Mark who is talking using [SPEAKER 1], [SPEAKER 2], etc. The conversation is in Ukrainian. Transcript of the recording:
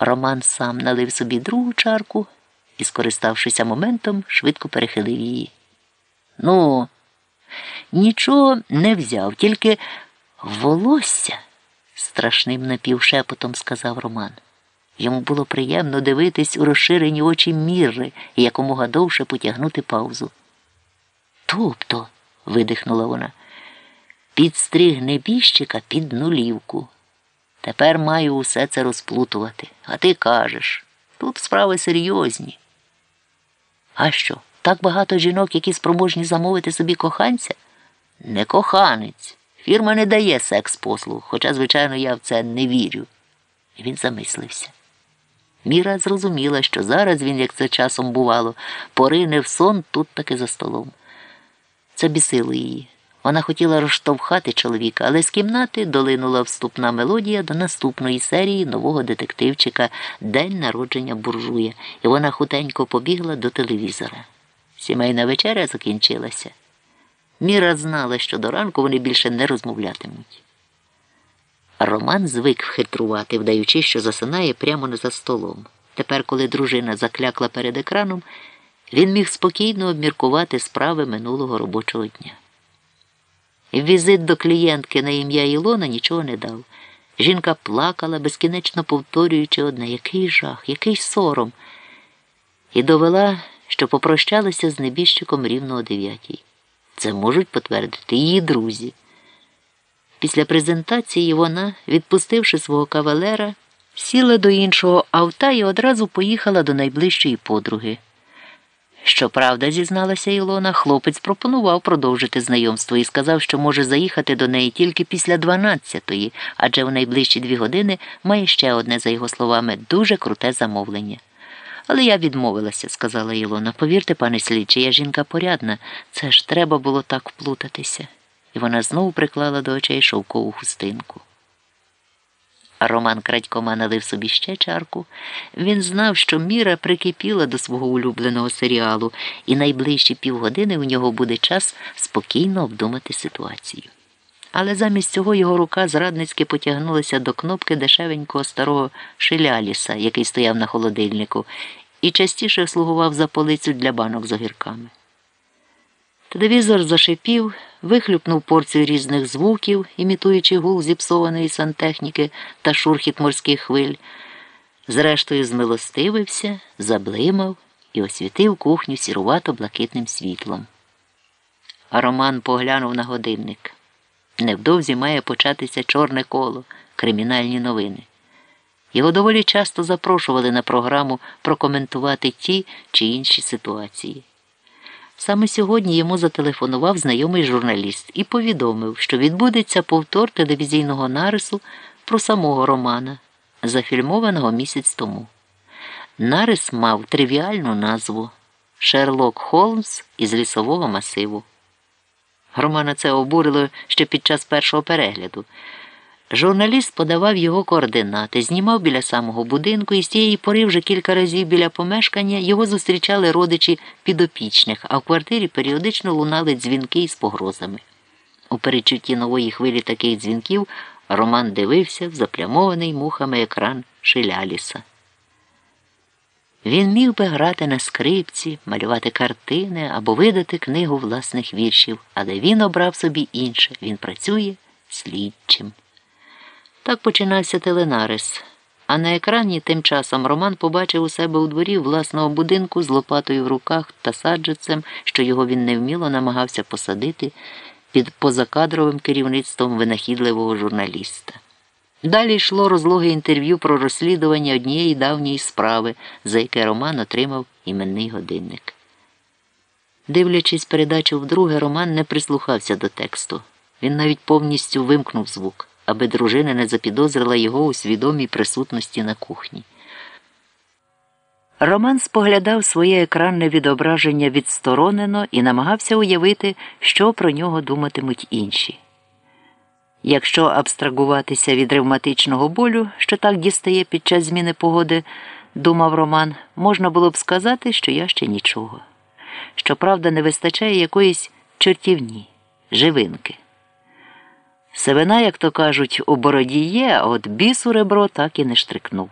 [SPEAKER 1] Роман сам налив собі другу чарку і, скориставшися моментом, швидко перехилив її. Ну, нічого не взяв, тільки волосся, страшним напівшепотом сказав Роман. Йому було приємно дивитись у розширені очі міри і якомога довше потягнути паузу. Тобто, видихнула вона, підстриг небіжчика під нулівку. Тепер маю усе це розплутувати. А ти кажеш, тут справи серйозні. А що, так багато жінок, які спроможні замовити собі коханця? Не коханець. Фірма не дає секс послуг, хоча, звичайно, я в це не вірю. І він замислився. Міра зрозуміла, що зараз він, як це часом бувало, порине в сон тут таки за столом. Це бісило її. Вона хотіла розштовхати чоловіка, але з кімнати долинула вступна мелодія до наступної серії нового детективчика День народження буржуя, і вона хутенько побігла до телевізора. Сімейна вечеря закінчилася. Міра знала, що до ранку вони більше не розмовлятимуть. Роман звик хитрувати, вдаючи, що засинає прямо не за столом. Тепер, коли дружина заклякла перед екраном, він міг спокійно обміркувати справи минулого робочого дня. Візит до клієнтки на ім'я Ілона нічого не дав. Жінка плакала, безкінечно повторюючи одне, який жах, який сором, і довела, що попрощалася з небіжчиком рівно о дев'ятій. Це можуть потвердити її друзі. Після презентації вона, відпустивши свого кавалера, сіла до іншого авта і одразу поїхала до найближчої подруги. Щоправда, зізналася Ілона, хлопець пропонував продовжити знайомство і сказав, що може заїхати до неї тільки після 12-ї, адже в найближчі дві години має ще одне, за його словами, дуже круте замовлення. Але я відмовилася, сказала Ілона. Повірте, пане слідчий, я жінка порядна, це ж треба було так вплутатися. І вона знову приклала до очей шовкову хустинку. Роман крадькома налив собі ще чарку. Він знав, що Міра прикипіла до свого улюбленого серіалу, і найближчі півгодини у нього буде час спокійно обдумати ситуацію. Але замість цього його рука зрадницьки потягнулася до кнопки дешевенького старого шиляліса, який стояв на холодильнику, і частіше слугував за полицю для банок з огірками. Телевізор зашипів, вихлюпнув порцію різних звуків, імітуючи гул зіпсованої сантехніки та шурхіт морських хвиль. Зрештою, змилостивився, заблимав і освітив кухню сірувато блакитним світлом. А Роман поглянув на годинник. Невдовзі має початися чорне коло, кримінальні новини. Його доволі часто запрошували на програму прокоментувати ті чи інші ситуації. Саме сьогодні йому зателефонував знайомий журналіст і повідомив, що відбудеться повтор телевізійного нарису про самого Романа, зафільмованого місяць тому. Нарис мав тривіальну назву Шерлок Холмс із лісового масиву. Романа це обурило ще під час першого перегляду. Журналіст подавав його координати, знімав біля самого будинку, і з тієї пори вже кілька разів біля помешкання його зустрічали родичі підопічних, а в квартирі періодично лунали дзвінки із погрозами. У перечутті нової хвилі таких дзвінків Роман дивився в заплямований мухами екран Шиляліса. Він міг би грати на скрипці, малювати картини або видати книгу власних віршів, але він обрав собі інше він працює слідчим. Так починався теленарис. А на екрані тим часом Роман побачив у себе у дворі власного будинку з лопатою в руках та саджицем, що його він невміло намагався посадити під позакадровим керівництвом винахідливого журналіста. Далі йшло розлоге інтерв'ю про розслідування однієї давньої справи, за яке Роман отримав іменний годинник. Дивлячись передачу вдруге, Роман не прислухався до тексту. Він навіть повністю вимкнув звук аби дружина не запідозрила його у свідомій присутності на кухні. Роман споглядав своє екранне відображення відсторонено і намагався уявити, що про нього думатимуть інші. Якщо абстрагуватися від ревматичного болю, що так дістає під час зміни погоди, думав Роман, можна було б сказати, що я ще нічого. Щоправда, не вистачає якоїсь чортівні, живинки. Севина, як то кажуть, у бороді є, а от бісу ребро так і не штрикнув.